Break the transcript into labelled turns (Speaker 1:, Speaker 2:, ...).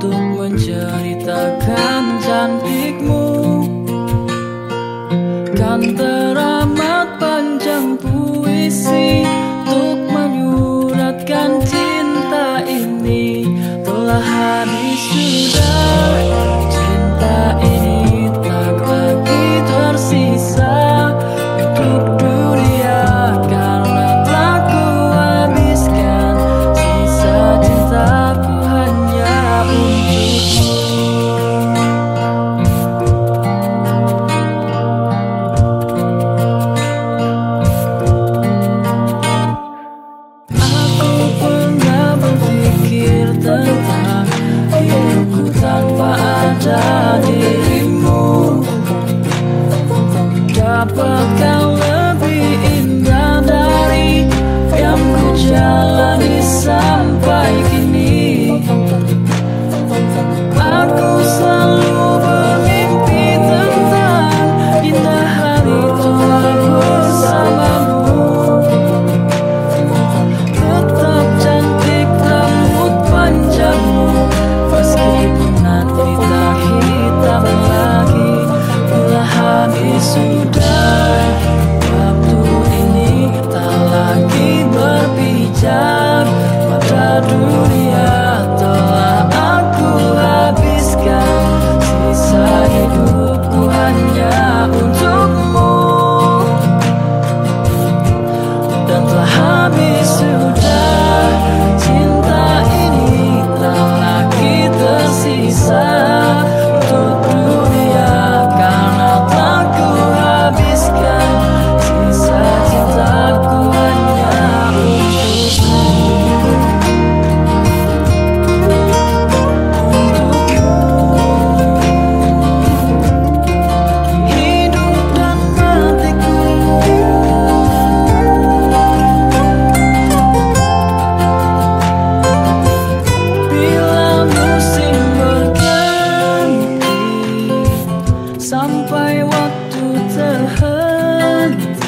Speaker 1: untuk menceritakan cantikmu. Kan teramat Apakah lebih indah dari yang ku jalan? sudah Sampai waktu terhenti.